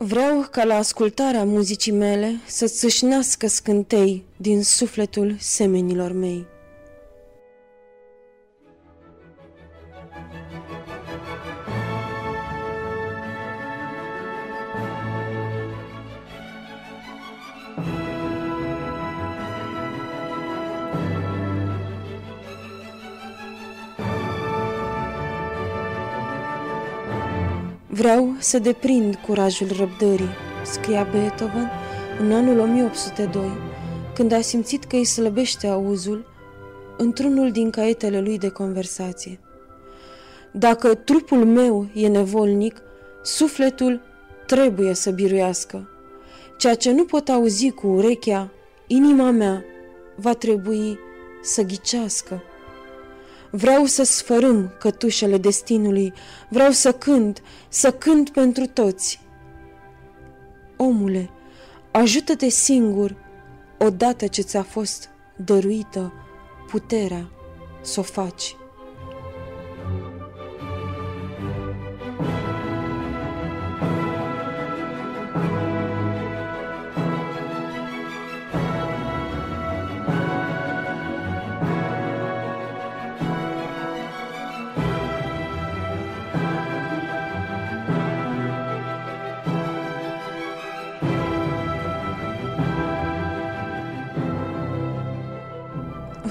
Vreau ca la ascultarea muzicii mele să țâșnească scântei din sufletul semenilor mei. Vreau să deprind curajul răbdării, scria Beethoven în anul 1802, când a simțit că îi slăbește auzul într-unul din caietele lui de conversație. Dacă trupul meu e nevolnic, sufletul trebuie să biruiască. Ceea ce nu pot auzi cu urechea, inima mea va trebui să ghicească. Vreau să sfărâm cătușele destinului, vreau să cânt, să cânt pentru toți. Omule, ajută-te singur, odată ce ți-a fost dăruită puterea să o faci.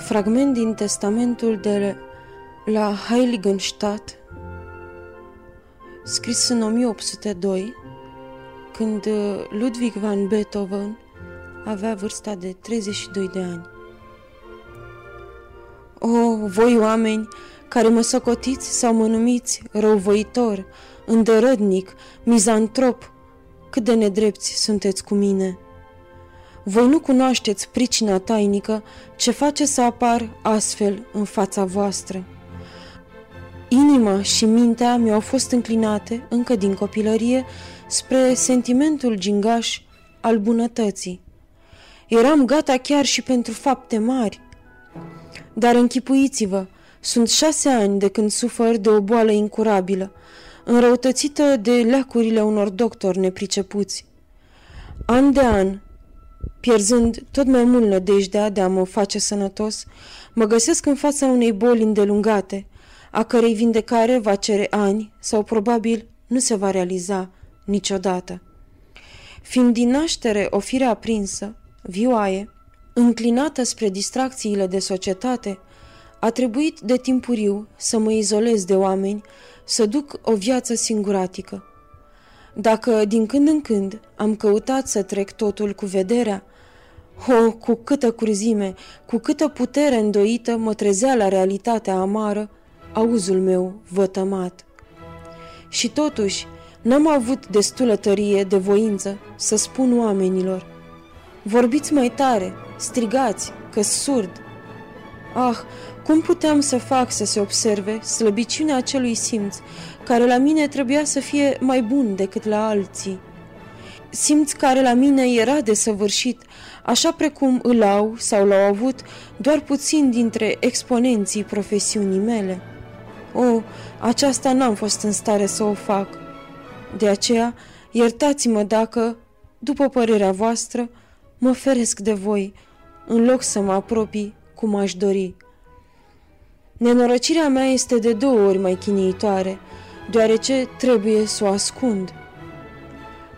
Fragment din testamentul de la Heiligenstadt, scris în 1802, când uh, Ludwig van Beethoven avea vârsta de 32 de ani. O, voi oameni care mă socotiți sau mă numiți răuvoitor, îndărădnic, mizantrop, cât de nedrepți sunteți cu mine!' Voi nu cunoașteți pricina tainică ce face să apar astfel în fața voastră. Inima și mintea mi-au fost înclinate, încă din copilărie, spre sentimentul gingaș al bunătății. Eram gata chiar și pentru fapte mari. Dar închipuiți-vă, sunt șase ani de când sufăr de o boală incurabilă, înrăutățită de leacurile unor doctori nepricepuți. An de an, Pierzând tot mai mult nădejdea de a mă face sănătos, mă găsesc în fața unei boli îndelungate, a cărei vindecare va cere ani sau probabil nu se va realiza niciodată. Fiind din naștere o fire aprinsă, vioaie, înclinată spre distracțiile de societate, a trebuit de timpuriu să mă izolez de oameni, să duc o viață singuratică. Dacă din când în când am căutat să trec totul cu vederea, Oh, cu câtă curzime, cu câtă putere îndoită mă trezea la realitatea amară auzul meu vătămat. Și totuși, n-am avut destulă tărie de voință să spun oamenilor Vorbiți mai tare, strigați, că surd. Ah, cum puteam să fac să se observe slăbiciunea acelui simț, care la mine trebuia să fie mai bun decât la alții? Simț care la mine era desăvârșit, așa precum îl au sau l-au avut doar puțin dintre exponenții profesiunii mele. O, aceasta n-am fost în stare să o fac. De aceea, iertați-mă dacă, după părerea voastră, mă feresc de voi, în loc să mă apropii cum aș dori. Nenorăcirea mea este de două ori mai chinuitoare, deoarece trebuie să o ascund.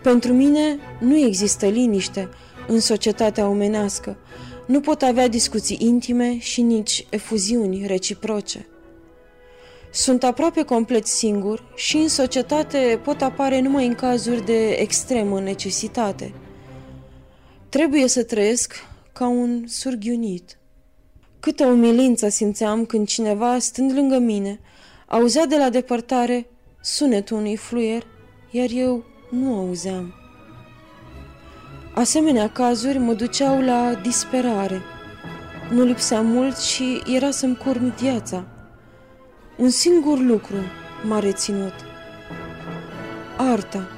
Pentru mine nu există liniște, în societatea omenească. Nu pot avea discuții intime și nici efuziuni reciproce. Sunt aproape complet singur și în societate pot apare numai în cazuri de extremă necesitate. Trebuie să trăiesc ca un surghiunit. Câtă umilință simțeam când cineva, stând lângă mine, auzea de la depărtare sunetul unui fluier, iar eu nu auzeam. Asemenea cazuri mă duceau la disperare. Nu lipsea mult și era să-mi curm viața. Un singur lucru m-a reținut. Arta.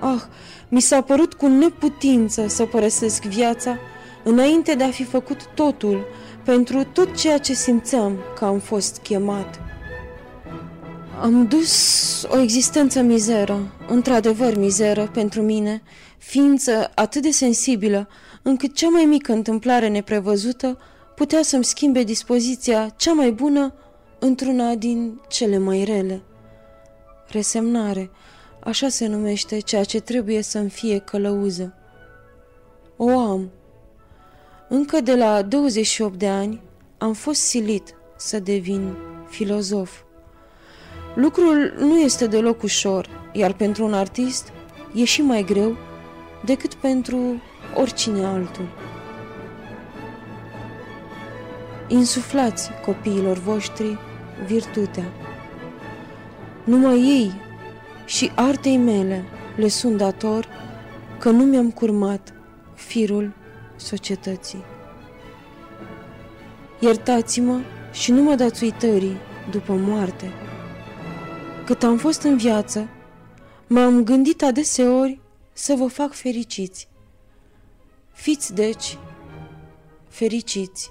Ah, mi s-a părut cu neputință să părăsesc viața înainte de a fi făcut totul pentru tot ceea ce simțeam că am fost chemat. Am dus o existență mizeră, într-adevăr mizeră pentru mine, ființă atât de sensibilă, încât cea mai mică întâmplare neprevăzută putea să-mi schimbe dispoziția cea mai bună într-una din cele mai rele. Resemnare, așa se numește ceea ce trebuie să-mi fie călăuză. O am. Încă de la 28 de ani am fost silit să devin filozof. Lucrul nu este deloc ușor, iar pentru un artist e și mai greu decât pentru oricine altul. Insuflați copiilor voștri virtutea. Numai ei și artei mele le sunt dator că nu mi-am curmat firul societății. Iertați-mă și nu mă dați uitării după moarte. Cât am fost în viață, m-am gândit adeseori să vă fac fericiți. Fiți, deci, fericiți.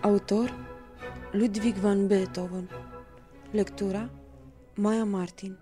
Autor Ludwig van Beethoven Lectura Maya Martin